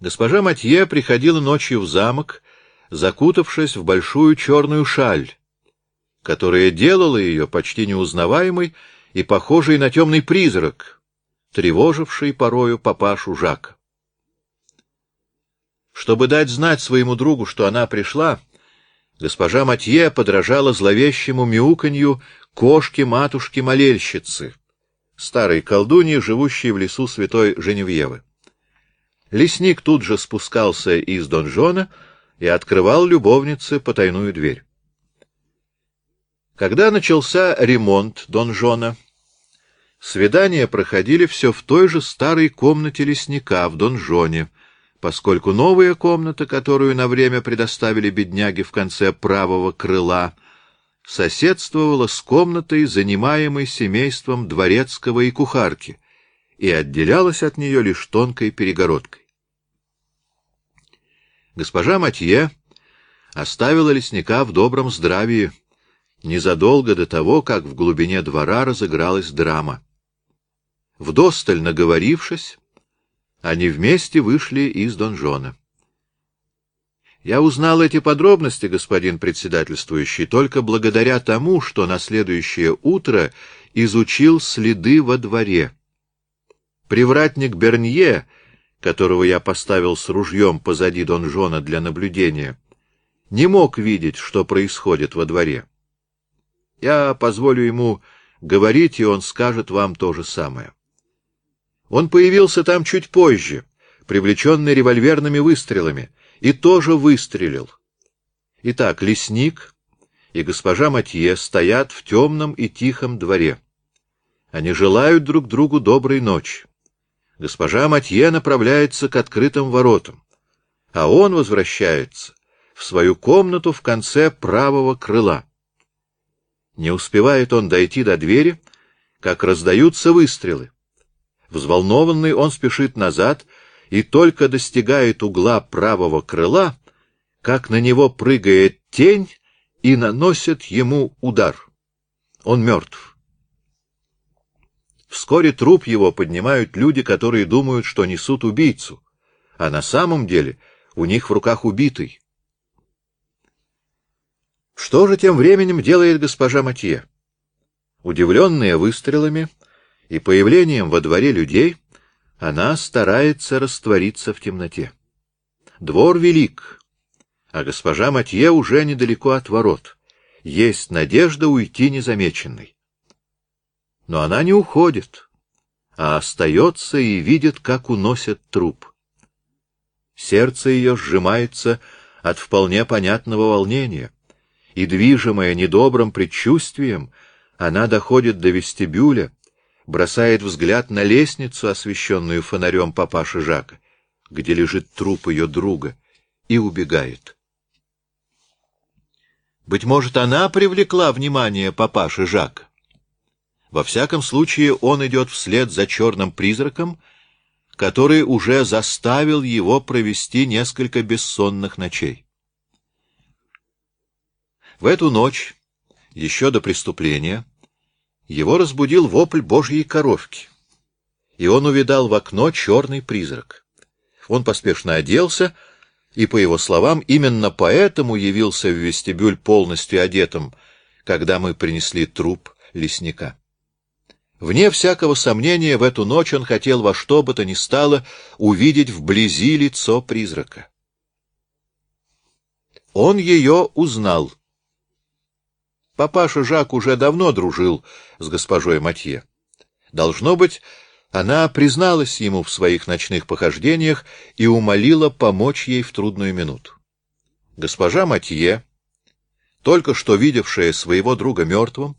Госпожа Матье приходила ночью в замок, закутавшись в большую черную шаль, которая делала ее почти неузнаваемой и похожей на темный призрак, тревоживший порою папашу Жака. Чтобы дать знать своему другу, что она пришла, госпожа Матье подражала зловещему мяуканью кошки-матушки-молельщицы, старой колдуньи, живущей в лесу святой Женевьевы. Лесник тут же спускался из донжона и открывал любовнице потайную дверь. Когда начался ремонт донжона, свидания проходили все в той же старой комнате лесника в донжоне, поскольку новая комната, которую на время предоставили бедняги в конце правого крыла, соседствовала с комнатой, занимаемой семейством дворецкого и кухарки, и отделялась от нее лишь тонкой перегородкой. Госпожа Матье оставила лесника в добром здравии незадолго до того, как в глубине двора разыгралась драма. Вдосталь наговорившись, они вместе вышли из донжона. Я узнал эти подробности, господин председательствующий, только благодаря тому, что на следующее утро изучил следы во дворе. Привратник Бернье, которого я поставил с ружьем позади донжона для наблюдения, не мог видеть, что происходит во дворе. Я позволю ему говорить, и он скажет вам то же самое. Он появился там чуть позже, привлеченный револьверными выстрелами, и тоже выстрелил. Итак, лесник и госпожа Матье стоят в темном и тихом дворе. Они желают друг другу доброй ночи. Госпожа Матье направляется к открытым воротам, а он возвращается в свою комнату в конце правого крыла. Не успевает он дойти до двери, как раздаются выстрелы. Взволнованный он спешит назад и только достигает угла правого крыла, как на него прыгает тень и наносит ему удар. Он мертв. Вскоре труп его поднимают люди, которые думают, что несут убийцу, а на самом деле у них в руках убитый. Что же тем временем делает госпожа Матье? Удивленная выстрелами и появлением во дворе людей, она старается раствориться в темноте. Двор велик, а госпожа Матье уже недалеко от ворот. Есть надежда уйти незамеченной. Но она не уходит, а остается и видит, как уносят труп. Сердце ее сжимается от вполне понятного волнения, и, движимая недобрым предчувствием, она доходит до вестибюля, бросает взгляд на лестницу, освещенную фонарем папаши Жака, где лежит труп ее друга, и убегает. Быть может, она привлекла внимание папаши Жака. Во всяком случае, он идет вслед за черным призраком, который уже заставил его провести несколько бессонных ночей. В эту ночь, еще до преступления, его разбудил вопль Божьей коровки, и он увидал в окно черный призрак. Он поспешно оделся, и, по его словам, именно поэтому явился в вестибюль полностью одетым, когда мы принесли труп лесника. Вне всякого сомнения, в эту ночь он хотел во что бы то ни стало увидеть вблизи лицо призрака. Он ее узнал. Папаша Жак уже давно дружил с госпожой Матье. Должно быть, она призналась ему в своих ночных похождениях и умолила помочь ей в трудную минуту. Госпожа Матье, только что видевшая своего друга мертвым,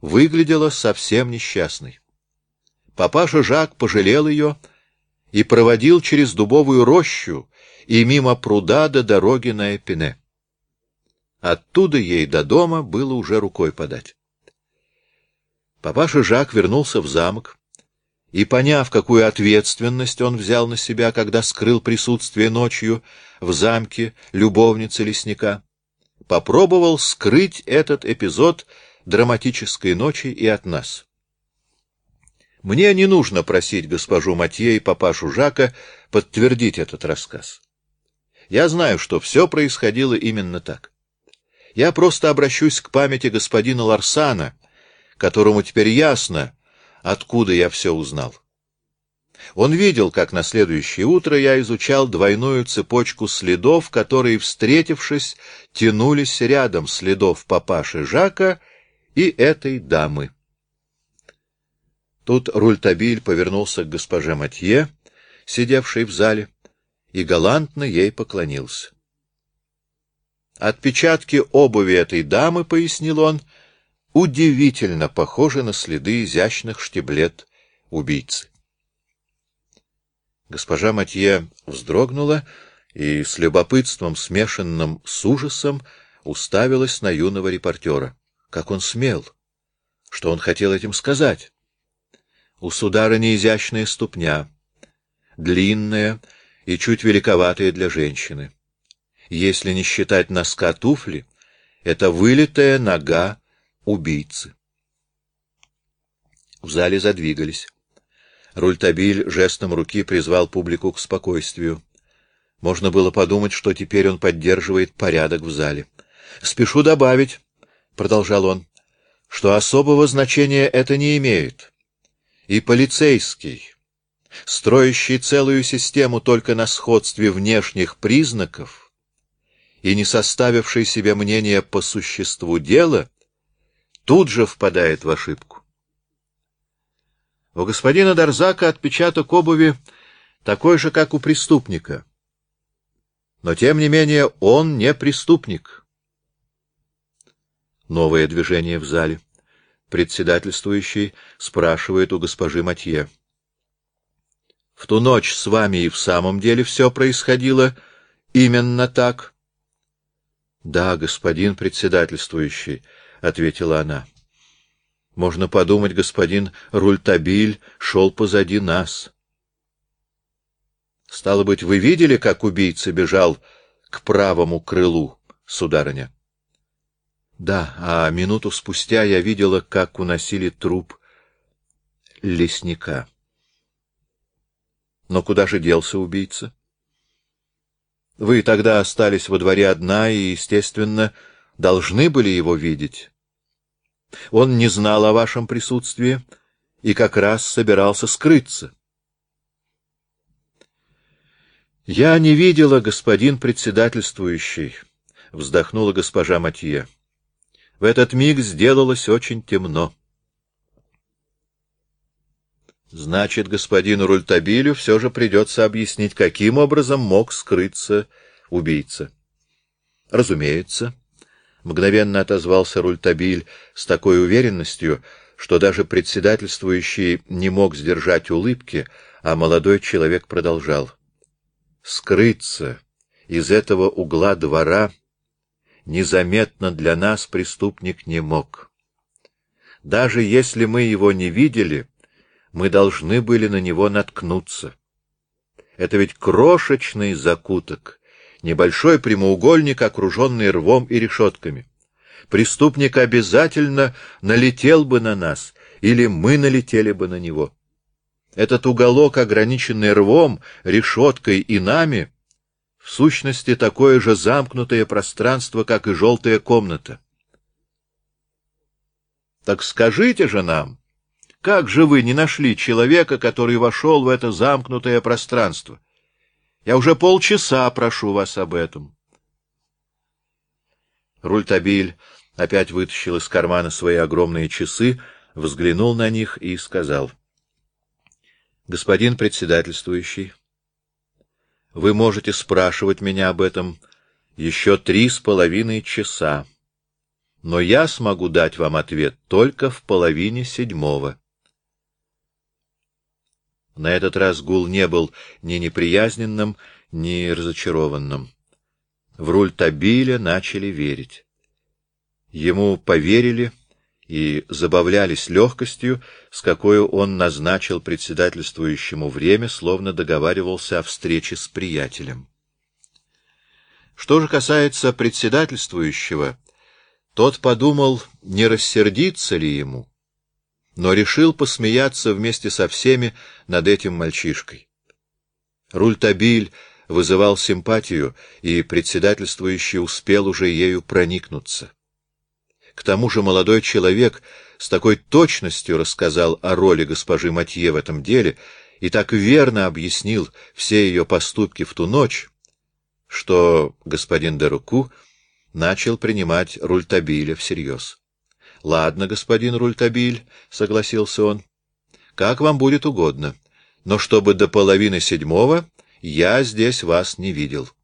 выглядела совсем несчастной. Папаша Жак пожалел ее и проводил через дубовую рощу и мимо пруда до дороги на Эпине. Оттуда ей до дома было уже рукой подать. Папаша Жак вернулся в замок и, поняв, какую ответственность он взял на себя, когда скрыл присутствие ночью в замке любовницы лесника, попробовал скрыть этот эпизод драматической ночи и от нас. Мне не нужно просить госпожу Матье и папашу Жака подтвердить этот рассказ. Я знаю, что все происходило именно так. Я просто обращусь к памяти господина Ларсана, которому теперь ясно, откуда я все узнал. Он видел, как на следующее утро я изучал двойную цепочку следов, которые, встретившись, тянулись рядом следов папаши Жака и этой дамы. Тут Рультабиль повернулся к госпоже Матье, сидевшей в зале, и галантно ей поклонился. Отпечатки обуви этой дамы, — пояснил он, — удивительно похожи на следы изящных штиблет убийцы. Госпожа Матье вздрогнула и с любопытством, смешанным с ужасом, уставилась на юного репортера. Как он смел? Что он хотел этим сказать? У сударыни изящная ступня, длинная и чуть великоватая для женщины. Если не считать носка туфли, это вылитая нога убийцы. В зале задвигались. Рультабиль жестом руки призвал публику к спокойствию. Можно было подумать, что теперь он поддерживает порядок в зале. «Спешу добавить», — продолжал он, — «что особого значения это не имеет и полицейский, строящий целую систему только на сходстве внешних признаков и не составивший себе мнения по существу дела, тут же впадает в ошибку. У господина Дарзака отпечаток обуви такой же, как у преступника. Но, тем не менее, он не преступник. Новое движение в зале председательствующий спрашивает у госпожи Матье. — В ту ночь с вами и в самом деле все происходило именно так? — Да, господин председательствующий, — ответила она. — Можно подумать, господин Рультабиль шел позади нас. — Стало быть, вы видели, как убийца бежал к правому крылу, сударыня? — да, а минуту спустя я видела, как уносили труп лесника. Но куда же делся убийца? Вы тогда остались во дворе одна и, естественно, должны были его видеть. Он не знал о вашем присутствии и как раз собирался скрыться. «Я не видела, господин председательствующий», — вздохнула госпожа Матье. В этот миг сделалось очень темно. Значит, господину Рультабилю все же придется объяснить, каким образом мог скрыться убийца. Разумеется, мгновенно отозвался Рультабиль с такой уверенностью, что даже председательствующий не мог сдержать улыбки, а молодой человек продолжал. Скрыться из этого угла двора незаметно для нас преступник не мог. Даже если мы его не видели, мы должны были на него наткнуться. Это ведь крошечный закуток, небольшой прямоугольник, окруженный рвом и решетками. Преступник обязательно налетел бы на нас, или мы налетели бы на него. Этот уголок, ограниченный рвом, решеткой и нами — в сущности такое же замкнутое пространство, как и желтая комната. Так скажите же нам, как же вы не нашли человека, который вошел в это замкнутое пространство? Я уже полчаса прошу вас об этом. Рультабиль опять вытащил из кармана свои огромные часы, взглянул на них и сказал. — Господин председательствующий, вы можете спрашивать меня об этом еще три с половиной часа, но я смогу дать вам ответ только в половине седьмого. На этот раз гул не был ни неприязненным, ни разочарованным. В руль Табиля начали верить. Ему поверили и забавлялись легкостью, с какой он назначил председательствующему время, словно договаривался о встрече с приятелем. Что же касается председательствующего, тот подумал, не рассердиться ли ему. но решил посмеяться вместе со всеми над этим мальчишкой. Рультабиль вызывал симпатию, и председательствующий успел уже ею проникнуться. К тому же молодой человек с такой точностью рассказал о роли госпожи Матье в этом деле и так верно объяснил все ее поступки в ту ночь, что господин Деруку начал принимать Рультабиля всерьез. — Ладно, господин Рультабиль, — согласился он, — как вам будет угодно, но чтобы до половины седьмого я здесь вас не видел. —